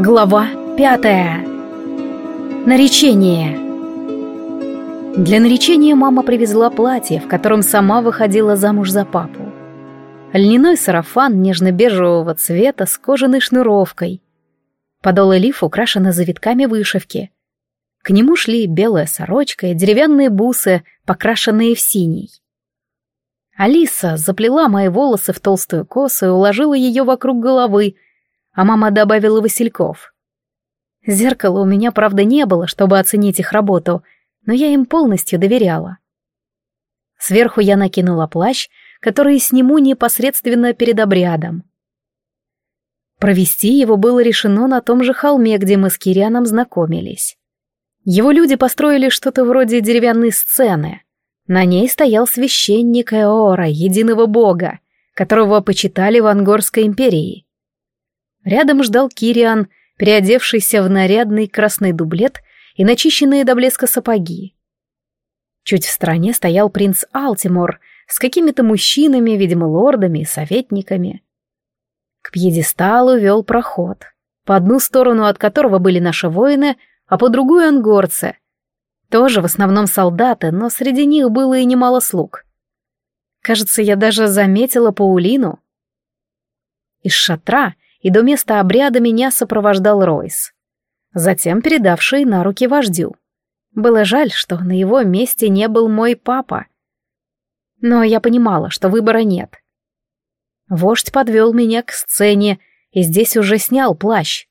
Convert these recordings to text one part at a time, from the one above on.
Глава пятая. Наречение. Для наречения мама привезла платье, в котором сама выходила замуж за папу. Льняной сарафан нежно-бежевого цвета с кожаной шнуровкой. Подол и лиф украшены завитками вышивки. К нему шли белая сорочка и деревянные бусы, покрашенные в синий. Алиса заплела мои волосы в толстую косу и уложила ее вокруг головы, а мама добавила васильков. Зеркала у меня, правда, не было, чтобы оценить их работу, но я им полностью доверяла. Сверху я накинула плащ, который сниму непосредственно перед обрядом. Провести его было решено на том же холме, где мы с Кирианом знакомились. Его люди построили что-то вроде деревянной сцены. На ней стоял священник Эора, единого бога, которого почитали в Ангорской империи. Рядом ждал Кириан, переодевшийся в нарядный красный дублет и начищенные до блеска сапоги. Чуть в стороне стоял принц Алтимор с какими-то мужчинами, видимо, лордами и советниками. К пьедесталу вел проход, по одну сторону от которого были наши воины, а по другую — ангорцы. Тоже в основном солдаты, но среди них было и немало слуг. Кажется, я даже заметила Паулину. Из шатра — и до места обряда меня сопровождал Ройс, затем передавший на руки вождю. Было жаль, что на его месте не был мой папа. Но я понимала, что выбора нет. Вождь подвел меня к сцене и здесь уже снял плащ.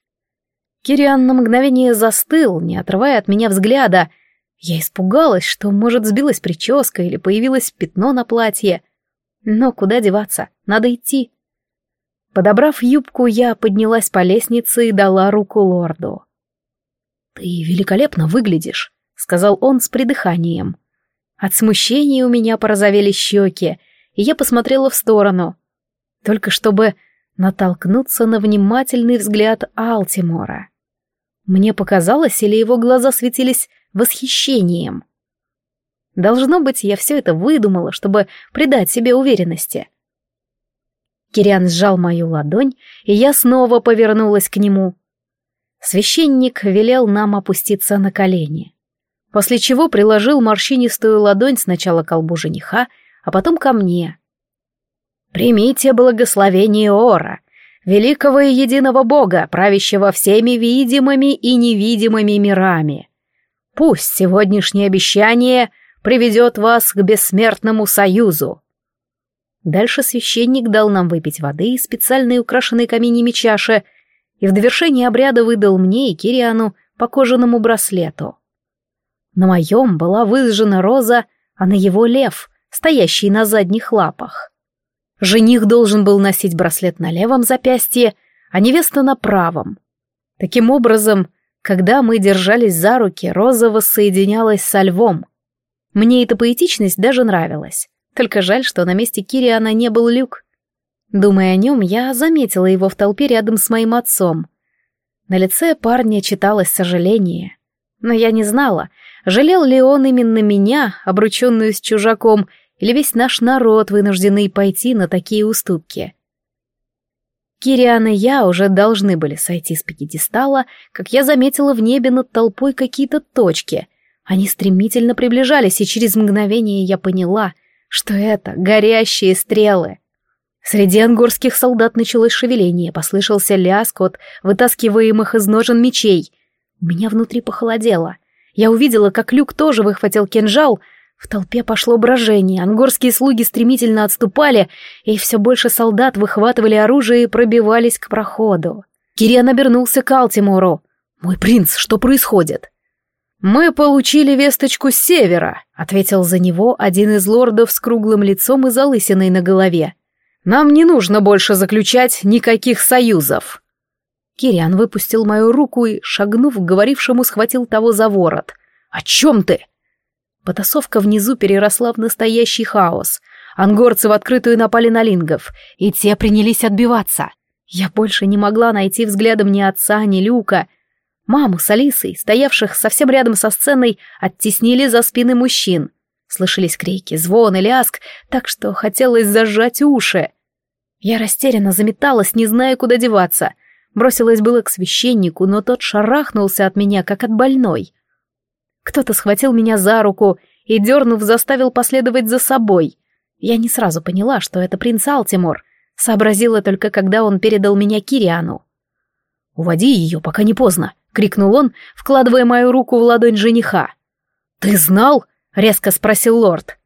Кириан на мгновение застыл, не отрывая от меня взгляда. Я испугалась, что, может, сбилась прическа или появилось пятно на платье. Но куда деваться, надо идти. Подобрав юбку, я поднялась по лестнице и дала руку лорду. «Ты великолепно выглядишь», — сказал он с придыханием. От смущения у меня порозовели щеки, и я посмотрела в сторону, только чтобы натолкнуться на внимательный взгляд Алтимора. Мне показалось, или его глаза светились восхищением. Должно быть, я все это выдумала, чтобы придать себе уверенности. Кириан сжал мою ладонь, и я снова повернулась к нему. Священник велел нам опуститься на колени, после чего приложил морщинистую ладонь сначала к колбу жениха, а потом ко мне. «Примите благословение Ора, великого и единого Бога, правящего всеми видимыми и невидимыми мирами. Пусть сегодняшнее обещание приведет вас к бессмертному союзу». Дальше священник дал нам выпить воды из специальной украшенной каменями чаши и в довершении обряда выдал мне и Кириану по кожаному браслету. На моем была выжжена роза, а на его лев, стоящий на задних лапах. Жених должен был носить браслет на левом запястье, а невеста на правом. Таким образом, когда мы держались за руки, роза воссоединялась со львом. Мне эта поэтичность даже нравилась. Только жаль, что на месте Кириана не был люк. Думая о нем, я заметила его в толпе рядом с моим отцом. На лице парня читалось сожаление. Но я не знала, жалел ли он именно меня, обрученную с чужаком, или весь наш народ, вынужденный пойти на такие уступки. Кириан и я уже должны были сойти с пьедестала, как я заметила в небе над толпой какие-то точки. Они стремительно приближались, и через мгновение я поняла — что это горящие стрелы. Среди ангорских солдат началось шевеление, послышался лязг от вытаскиваемых из ножен мечей. У меня внутри похолодело. Я увидела, как Люк тоже выхватил кинжал. В толпе пошло брожение, ангорские слуги стремительно отступали, и все больше солдат выхватывали оружие и пробивались к проходу. Кириан обернулся к Алтимору. «Мой принц, что происходит?» «Мы получили весточку с севера», — ответил за него один из лордов с круглым лицом и залысиной на голове. «Нам не нужно больше заключать никаких союзов». Кириан выпустил мою руку и, шагнув к говорившему, схватил того за ворот. «О чем ты?» Потасовка внизу переросла в настоящий хаос. Ангорцы в открытую напали на лингов, и те принялись отбиваться. Я больше не могла найти взглядом ни отца, ни Люка, Маму с Алисой, стоявших совсем рядом со сценой, оттеснили за спины мужчин. Слышались крики, звон и ляск, так что хотелось зажать уши. Я растерянно заметалась, не зная, куда деваться. Бросилась было к священнику, но тот шарахнулся от меня, как от больной. Кто-то схватил меня за руку и, дернув, заставил последовать за собой. Я не сразу поняла, что это принц Алтимор. Сообразила только, когда он передал меня Кириану. «Уводи ее, пока не поздно», — крикнул он, вкладывая мою руку в ладонь жениха. «Ты знал?» — резко спросил лорд.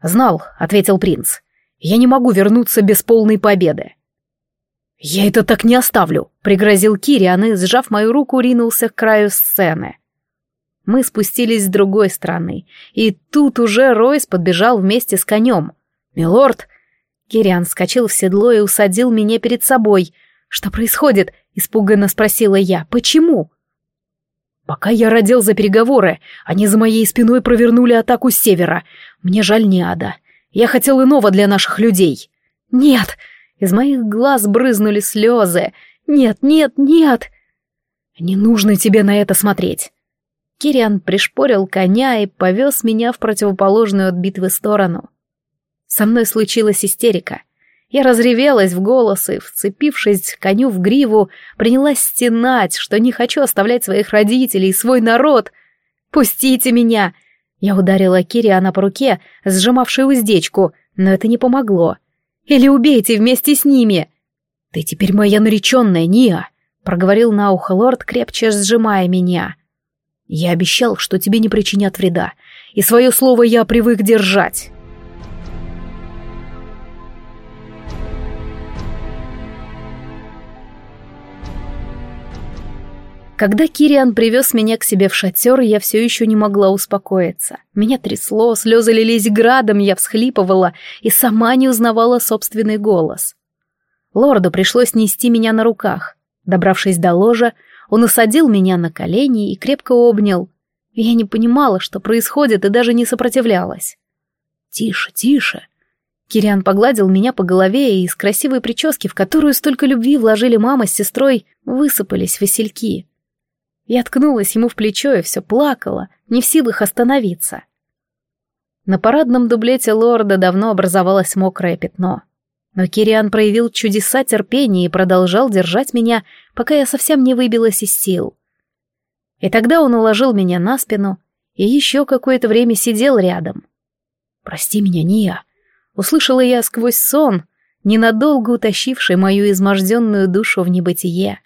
«Знал», — ответил принц. «Я не могу вернуться без полной победы». «Я это так не оставлю», — пригрозил Кириан и, сжав мою руку, ринулся к краю сцены. Мы спустились с другой стороны, и тут уже Ройс подбежал вместе с конем. «Милорд!» Кириан вскочил в седло и усадил меня перед собой. «Что происходит?» — испуганно спросила я. «Почему?» «Пока я родил за переговоры, они за моей спиной провернули атаку с севера. Мне жаль Неада. Я хотел иного для наших людей». «Нет!» Из моих глаз брызнули слезы. «Нет, нет, нет!» «Не нужно тебе на это смотреть!» Кириан пришпорил коня и повез меня в противоположную от битвы сторону. Со мной случилась истерика — я разревелась в голос и, вцепившись коню в гриву, принялась стенать, что не хочу оставлять своих родителей и свой народ. «Пустите меня!» Я ударила Кириана по руке, сжимавшей уздечку, но это не помогло. «Или убейте вместе с ними!» «Ты теперь моя нареченная, Ния!» — проговорил на ухо лорд, крепче сжимая меня. «Я обещал, что тебе не причинят вреда, и свое слово я привык держать». Когда Кириан привез меня к себе в шатер, я все еще не могла успокоиться. Меня трясло, слезы лились градом, я всхлипывала и сама не узнавала собственный голос. Лорду пришлось нести меня на руках. Добравшись до ложа, он усадил меня на колени и крепко обнял. Я не понимала, что происходит, и даже не сопротивлялась. «Тише, тише!» Кириан погладил меня по голове, и из красивой прически, в которую столько любви вложили мама с сестрой, высыпались васильки. Я ткнулась ему в плечо и все плакала, не в силах остановиться. На парадном дублете лорда давно образовалось мокрое пятно. Но Кириан проявил чудеса терпения и продолжал держать меня, пока я совсем не выбилась из сил. И тогда он уложил меня на спину и еще какое-то время сидел рядом. «Прости меня, Ния», — услышала я сквозь сон, ненадолго утащивший мою изможденную душу в небытие.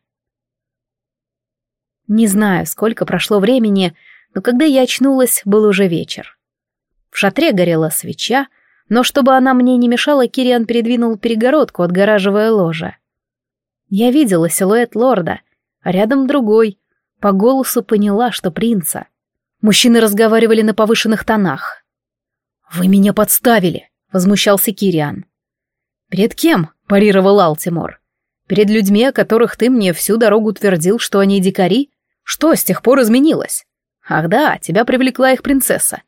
Не знаю, сколько прошло времени, но когда я очнулась, был уже вечер. В шатре горела свеча, но чтобы она мне не мешала, Кириан передвинул перегородку, отгораживая ложе. Я видела силуэт лорда, а рядом другой. По голосу поняла, что принца. Мужчины разговаривали на повышенных тонах. «Вы меня подставили!» — возмущался Кириан. «Перед кем?» — парировал Алтимор. «Перед людьми, о которых ты мне всю дорогу твердил, что они дикари? Что с тех пор изменилось? Ах да, тебя привлекла их принцесса.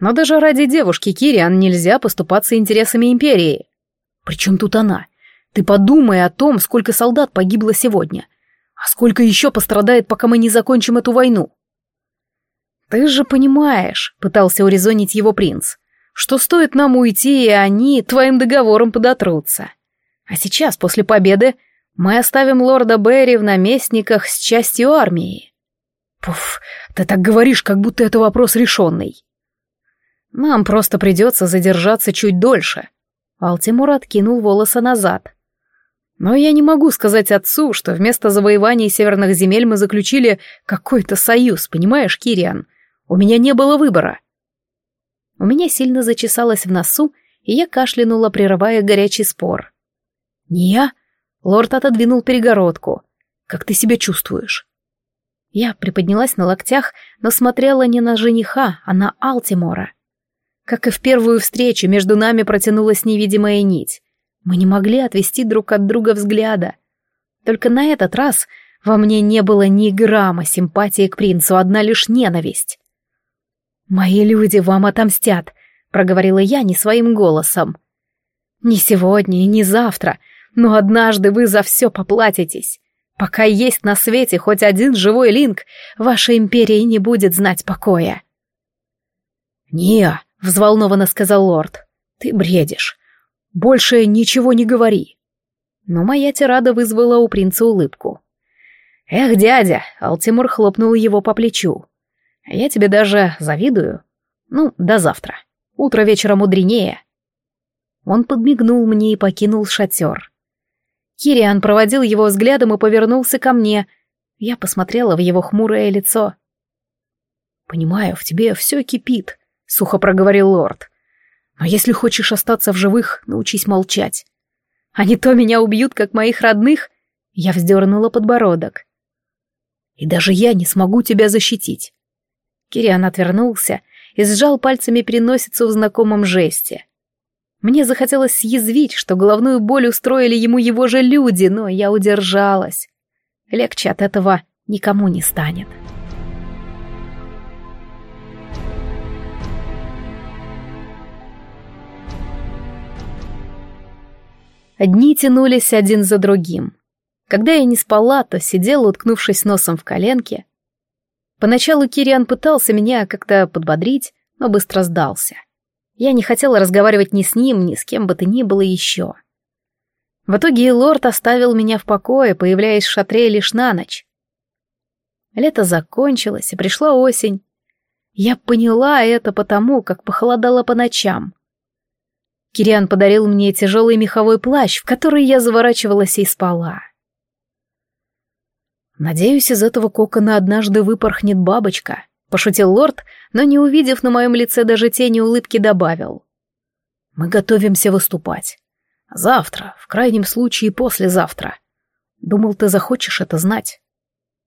Но даже ради девушки Кириан нельзя поступаться интересами империи. Причем тут она? Ты подумай о том, сколько солдат погибло сегодня. А сколько еще пострадает, пока мы не закончим эту войну? Ты же понимаешь, пытался урезонить его принц, что стоит нам уйти, и они твоим договором подотрутся. А сейчас, после победы, мы оставим лорда Берри в наместниках с частью армии. Пуф, ты так говоришь, как будто это вопрос решенный. Нам просто придется задержаться чуть дольше. Алтимур откинул волосы назад. Но я не могу сказать отцу, что вместо завоевания северных земель мы заключили какой-то союз, понимаешь, Кириан? У меня не было выбора. У меня сильно зачесалось в носу, и я кашлянула, прерывая горячий спор. «Не я?» — лорд отодвинул перегородку. «Как ты себя чувствуешь?» Я приподнялась на локтях, но смотрела не на жениха, а на Алтимора. Как и в первую встречу, между нами протянулась невидимая нить. Мы не могли отвести друг от друга взгляда. Только на этот раз во мне не было ни грамма симпатии к принцу, одна лишь ненависть. «Мои люди вам отомстят», — проговорила я не своим голосом. «Не сегодня и не завтра, но однажды вы за все поплатитесь. Пока есть на свете хоть один живой линк, ваша империя не будет знать покоя. «Не», — взволнованно сказал лорд, — «ты бредишь. Больше ничего не говори». Но моя тирада вызвала у принца улыбку. «Эх, дядя!» — Алтимур хлопнул его по плечу. «Я тебе даже завидую. Ну, до завтра. Утро вечера мудренее». Он подмигнул мне и покинул шатер. Кириан проводил его взглядом и повернулся ко мне. Я посмотрела в его хмурое лицо. «Понимаю, в тебе все кипит», — сухо проговорил лорд. «Но если хочешь остаться в живых, научись молчать. А не то меня убьют, как моих родных». Я вздернула подбородок. «И даже я не смогу тебя защитить». Кириан отвернулся и сжал пальцами переносицу в знакомом жесте. Мне захотелось съязвить, что головную боль устроили ему его же люди, но я удержалась. Легче от этого никому не станет. Дни тянулись один за другим. Когда я не спала, то сидела, уткнувшись носом в коленке. Поначалу Кириан пытался меня как-то подбодрить, но быстро сдался. Я не хотела разговаривать ни с ним, ни с кем бы то ни было еще. В итоге лорд оставил меня в покое, появляясь в шатре лишь на ночь. Лето закончилось, и пришла осень. Я поняла это потому, как похолодало по ночам. Кириан подарил мне тяжелый меховой плащ, в который я заворачивалась и спала. Надеюсь, из этого кокона однажды выпорхнет бабочка, Пошутил лорд, но не увидев на моем лице даже тени улыбки, добавил. Мы готовимся выступать. Завтра, в крайнем случае послезавтра. Думал, ты захочешь это знать.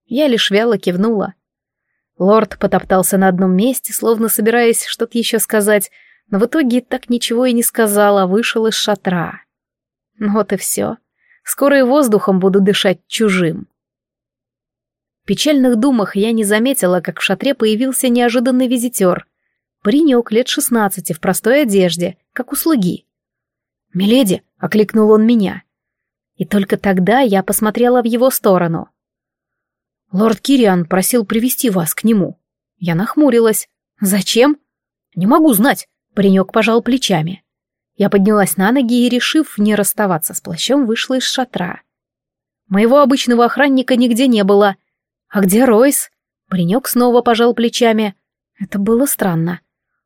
Я лишь вяло кивнула. Лорд потоптался на одном месте, словно собираясь что-то еще сказать, но в итоге так ничего и не сказал, а вышел из шатра. Вот и все. Скоро и воздухом буду дышать чужим. В печальных думах я не заметила, как в шатре появился неожиданный визитер. Паренек лет шестнадцати в простой одежде, как у слуги. «Миледи!» — окликнул он меня. И только тогда я посмотрела в его сторону. «Лорд Кириан просил привести вас к нему». Я нахмурилась. «Зачем?» «Не могу знать», — паренек пожал плечами. Я поднялась на ноги и, решив не расставаться с плащом, вышла из шатра. Моего обычного охранника нигде не было — «А где Ройс?» Паренек снова пожал плечами. Это было странно.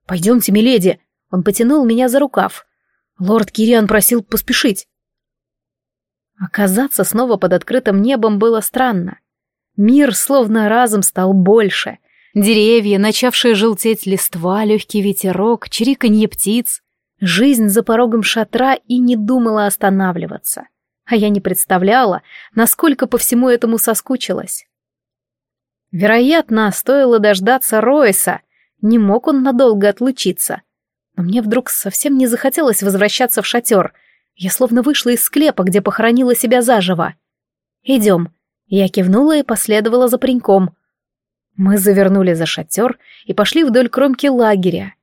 «Пойдемте, миледи!» Он потянул меня за рукав. Лорд Кириан просил поспешить. Оказаться снова под открытым небом было странно. Мир словно разом стал больше. Деревья, начавшие желтеть листва, легкий ветерок, чириканье птиц. Жизнь за порогом шатра и не думала останавливаться. А я не представляла, насколько по всему этому соскучилась. Вероятно, стоило дождаться Ройса, не мог он надолго отлучиться. Но мне вдруг совсем не захотелось возвращаться в шатер. Я словно вышла из склепа, где похоронила себя заживо. «Идем». Я кивнула и последовала за пареньком. Мы завернули за шатер и пошли вдоль кромки лагеря.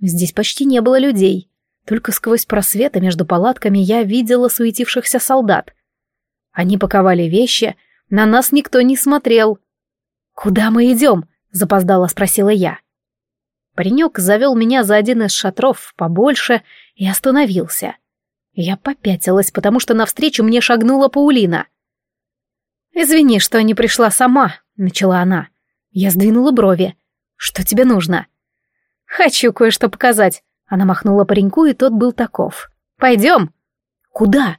Здесь почти не было людей. Только сквозь просветы между палатками я видела суетившихся солдат. Они паковали вещи, на нас никто не смотрел — «Куда мы идем?» — запоздало спросила я. Паренек завел меня за один из шатров побольше и остановился. Я попятилась, потому что навстречу мне шагнула Паулина. «Извини, что не пришла сама», — начала она. Я сдвинула брови. «Что тебе нужно?» «Хочу кое-что показать», — она махнула пареньку, и тот был таков. «Пойдем». «Куда?»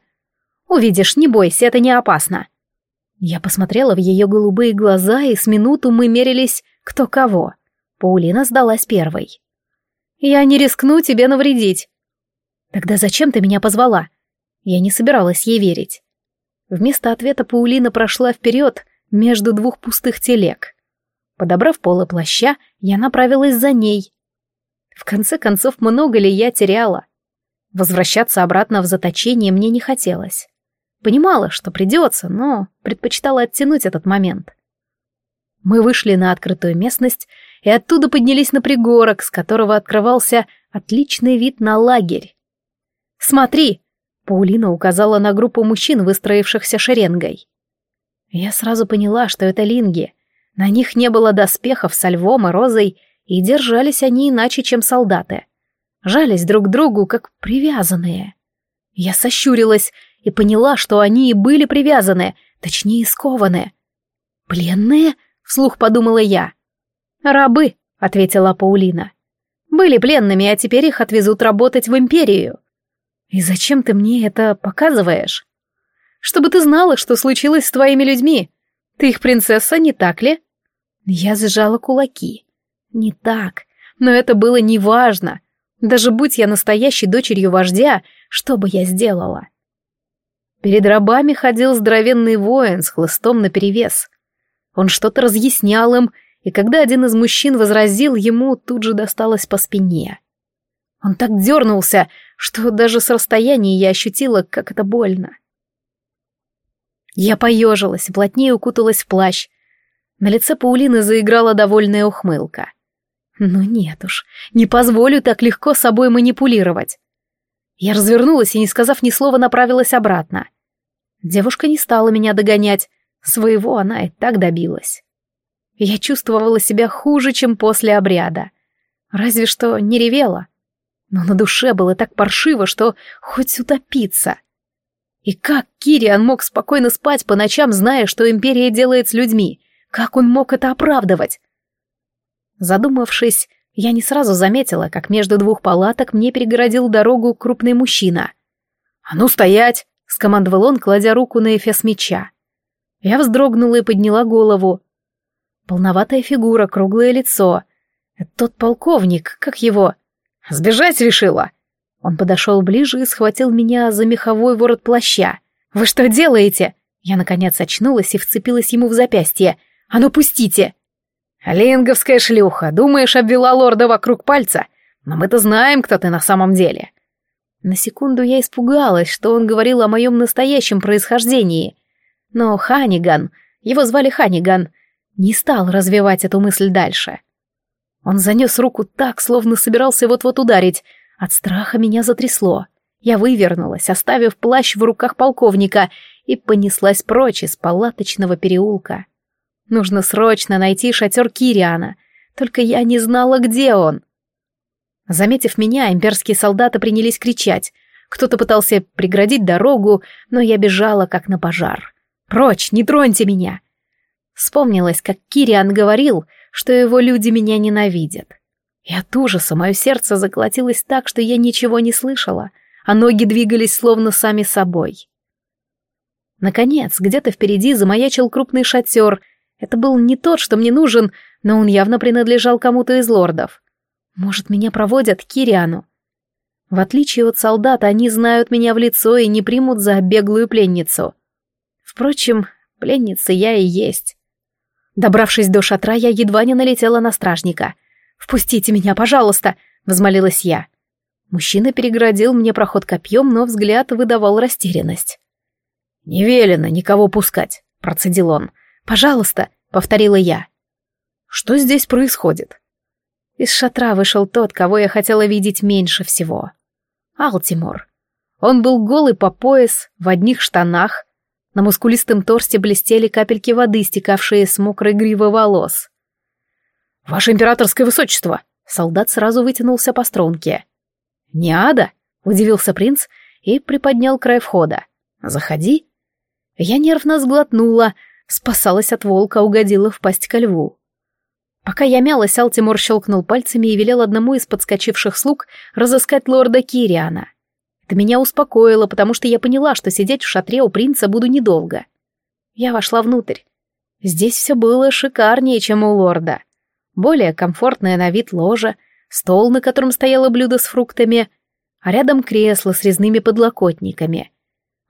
«Увидишь, не бойся, это не опасно». Я посмотрела в ее голубые глаза, и с минуту мы мерились кто кого. Паулина сдалась первой. «Я не рискну тебе навредить». «Тогда зачем ты меня позвала?» Я не собиралась ей верить. Вместо ответа Паулина прошла вперед между двух пустых телег. Подобрав полы плаща, я направилась за ней. В конце концов, много ли я теряла? Возвращаться обратно в заточение мне не хотелось. Понимала, что придется, но предпочитала оттянуть этот момент. Мы вышли на открытую местность и оттуда поднялись на пригорок, с которого открывался отличный вид на лагерь. «Смотри!» — Паулина указала на группу мужчин, выстроившихся шеренгой. Я сразу поняла, что это линги. На них не было доспехов со львом и розой, и держались они иначе, чем солдаты. Жались друг к другу, как привязанные. Я сощурилась и поняла, что они и были привязаны, точнее скованы. «Пленные?» — вслух подумала я. «Рабы», — ответила Паулина. «Были пленными, а теперь их отвезут работать в империю». «И зачем ты мне это показываешь?» «Чтобы ты знала, что случилось с твоими людьми. Ты их принцесса, не так ли?» Я сжала кулаки. «Не так. Но это было неважно. Даже будь я настоящей дочерью вождя, что бы я сделала?» Перед рабами ходил здоровенный воин с хлыстом наперевес. Он что-то разъяснял им, и когда один из мужчин возразил, ему тут же досталось по спине. Он так дернулся, что даже с расстояния я ощутила, как это больно. Я поежилась, плотнее укуталась в плащ. На лице Паулины заиграла довольная ухмылка. Ну нет уж, не позволю так легко собой манипулировать. Я развернулась и, не сказав ни слова, направилась обратно. Девушка не стала меня догонять, своего она и так добилась. Я чувствовала себя хуже, чем после обряда. Разве что не ревела. Но на душе было так паршиво, что хоть утопиться. И как Кириан мог спокойно спать по ночам, зная, что Империя делает с людьми? Как он мог это оправдывать? Задумавшись, я не сразу заметила, как между двух палаток мне перегородил дорогу крупный мужчина. «А ну, стоять!» — скомандовал он, кладя руку на эфес меча. Я вздрогнула и подняла голову. Полноватая фигура, круглое лицо. Это тот полковник, как его? Сбежать решила. Он подошел ближе и схватил меня за меховой ворот плаща. «Вы что делаете?» Я, наконец, очнулась и вцепилась ему в запястье. «А ну, пустите!» «Линговская шлюха, думаешь, обвела лорда вокруг пальца? Но мы-то знаем, кто ты на самом деле». На секунду я испугалась, что он говорил о моем настоящем происхождении. Но Ханиган, его звали Ханиган, не стал развивать эту мысль дальше. Он занес руку так, словно собирался вот-вот ударить. От страха меня затрясло. Я вывернулась, оставив плащ в руках полковника, и понеслась прочь из палаточного переулка. Нужно срочно найти шатер Кириана, только я не знала, где он. Заметив меня, имперские солдаты принялись кричать. Кто-то пытался преградить дорогу, но я бежала, как на пожар. «Прочь, не троньте меня!» Вспомнилось, как Кириан говорил, что его люди меня ненавидят. И от ужаса мое сердце заколотилось так, что я ничего не слышала, а ноги двигались словно сами собой. Наконец, где-то впереди замаячил крупный шатер. Это был не тот, что мне нужен, но он явно принадлежал кому-то из лордов. Может, меня проводят к Кириану? В отличие от солдат, они знают меня в лицо и не примут за беглую пленницу. Впрочем, пленница я и есть. Добравшись до шатра, я едва не налетела на стражника. «Впустите меня, пожалуйста!» — возмолилась я. Мужчина переградил мне проход копьем, но взгляд выдавал растерянность. «Не велено никого пускать», — процедил он. «Пожалуйста», — повторила я. «Что здесь происходит?» Из шатра вышел тот, кого я хотела видеть меньше всего. Алтимор. Он был голый по пояс, в одних штанах, на мускулистом торсе блестели капельки воды, стекавшие с мокрой гривы волос. «Ваше императорское высочество!» Солдат сразу вытянулся по струнке. «Не ада?» — удивился принц и приподнял край входа. «Заходи». Я нервно сглотнула, спасалась от волка, угодила в пасть ко льву. Пока я мялась, Алтимор щелкнул пальцами и велел одному из подскочивших слуг разыскать лорда Кириана. Это меня успокоило, потому что я поняла, что сидеть в шатре у принца буду недолго. Я вошла внутрь. Здесь все было шикарнее, чем у лорда. Более комфортное на вид ложе, стол, на котором стояло блюдо с фруктами, а рядом кресло с резными подлокотниками.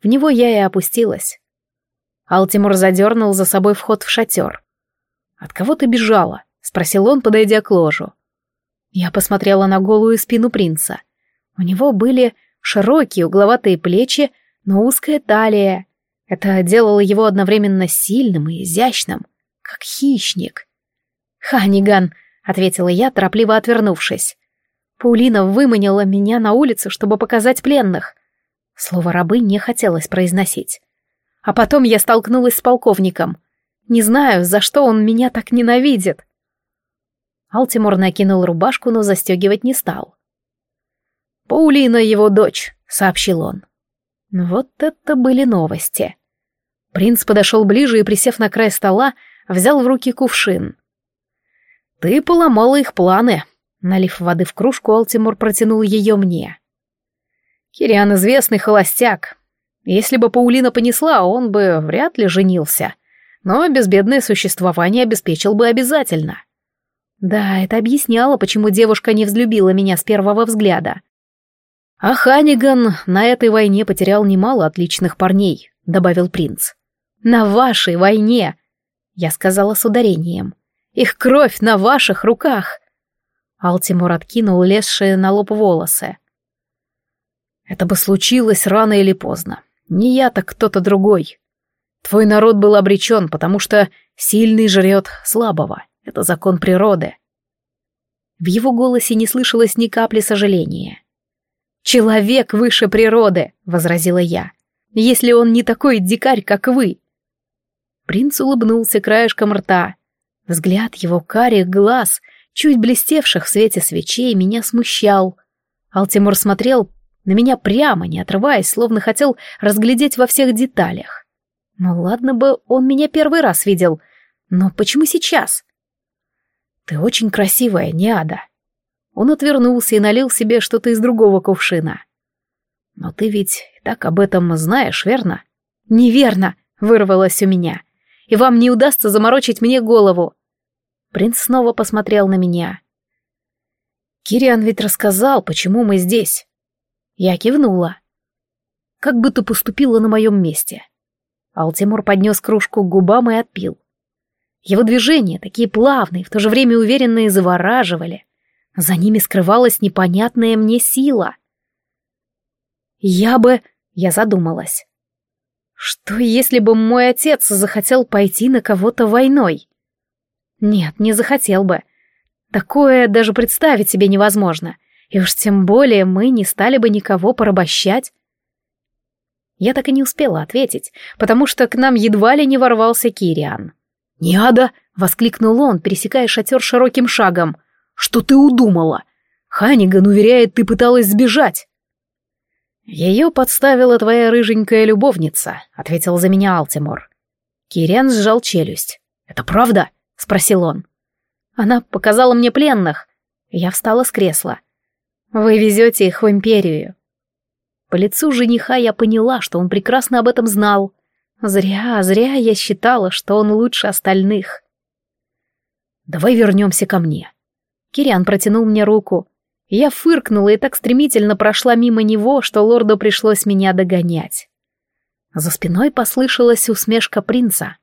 В него я и опустилась. Алтимур задернул за собой вход в шатер. «От кого ты бежала?» — спросил он, подойдя к ложу. Я посмотрела на голую спину принца. У него были Широкие угловатые плечи, но узкая талия. Это делало его одновременно сильным и изящным, как хищник. «Ханиган», — ответила я, торопливо отвернувшись. Паулина выманила меня на улицу, чтобы показать пленных. Слово «рабы» не хотелось произносить. А потом я столкнулась с полковником. Не знаю, за что он меня так ненавидит. Алтимор накинул рубашку, но застегивать не стал. «Паулина его дочь», — сообщил он. Вот это были новости. Принц подошел ближе и, присев на край стола, взял в руки кувшин. «Ты поломала их планы», — налив воды в кружку, Алтимур протянул ее мне. «Кириан известный холостяк. Если бы Паулина понесла, он бы вряд ли женился, но безбедное существование обеспечил бы обязательно». Да, это объясняло, почему девушка не взлюбила меня с первого взгляда. А Ханиган на этой войне потерял немало отличных парней, добавил принц. На вашей войне, я сказала с ударением. Их кровь на ваших руках. Алтимур откинул лезшие на лоб волосы. Это бы случилось рано или поздно. Не я, так кто-то другой. Твой народ был обречен, потому что сильный жрет слабого. Это закон природы. В его голосе не слышалось ни капли сожаления. «Человек выше природы», — возразила я, — «если он не такой дикарь, как вы». Принц улыбнулся краешком рта. Взгляд его карих глаз, чуть блестевших в свете свечей, меня смущал. Алтимур смотрел на меня прямо, не отрываясь, словно хотел разглядеть во всех деталях. Ну ладно бы, он меня первый раз видел, но почему сейчас? «Ты очень красивая, не ада». Он отвернулся и налил себе что-то из другого кувшина. «Но ты ведь так об этом знаешь, верно?» «Неверно», — вырвалось у меня. «И вам не удастся заморочить мне голову». Принц снова посмотрел на меня. «Кириан ведь рассказал, почему мы здесь». Я кивнула. «Как бы ты поступила на моем месте?» Алтимур поднес кружку к губам и отпил. Его движения, такие плавные, в то же время уверенные, завораживали. За ними скрывалась непонятная мне сила. Я бы... Я задумалась. Что, если бы мой отец захотел пойти на кого-то войной? Нет, не захотел бы. Такое даже представить себе невозможно. И уж тем более мы не стали бы никого порабощать. Я так и не успела ответить, потому что к нам едва ли не ворвался Кириан. «Неада!» — воскликнул он, пересекая шатер широким шагом. «Что ты удумала? Ханиган уверяет, ты пыталась сбежать». «Ее подставила твоя рыженькая любовница», — ответил за меня Алтимор. Кириан сжал челюсть. «Это правда?» — спросил он. «Она показала мне пленных». Я встала с кресла. «Вы везете их в Империю». По лицу жениха я поняла, что он прекрасно об этом знал. Зря, зря я считала, что он лучше остальных. «Давай вернемся ко мне». Кириан протянул мне руку. Я фыркнула и так стремительно прошла мимо него, что лорду пришлось меня догонять. За спиной послышалась усмешка принца.